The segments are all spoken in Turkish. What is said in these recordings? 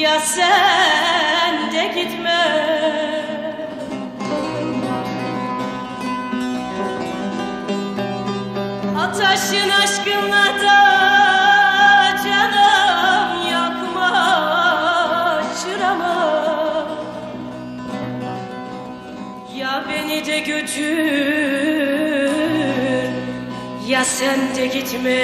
Ya sen de gitme. Ataşın aşkınla da canım yakma Ya beni de götür ya sen de gitme.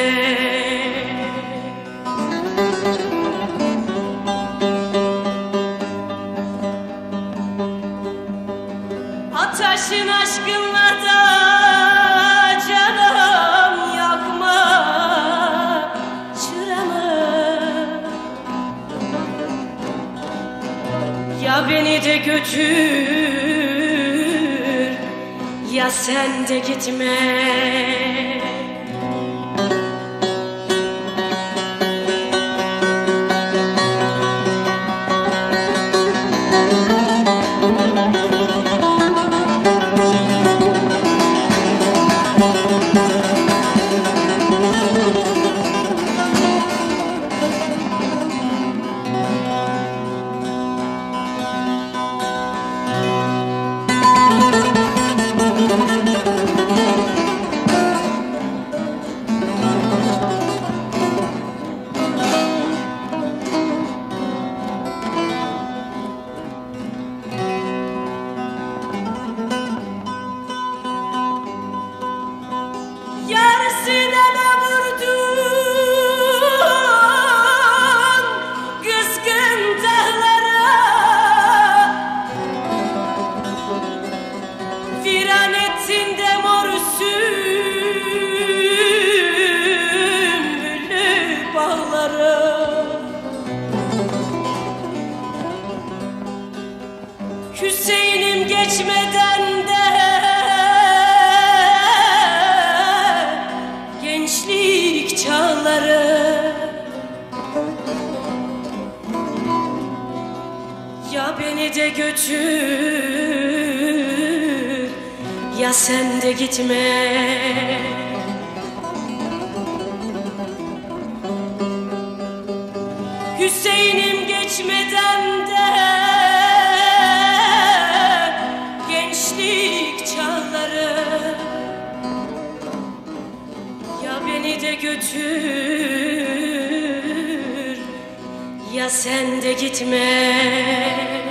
Ataşın aşkınla da canım yakma çırama. Ya beni de götür ya sen de gitme Bye. Hüseyin'im geçmeden de gençlik çağları. Ya beni de götür ya sen de gitme. Hüseyin'im geçmeden gençlik çağları. Ya beni de götür ya sen de gitme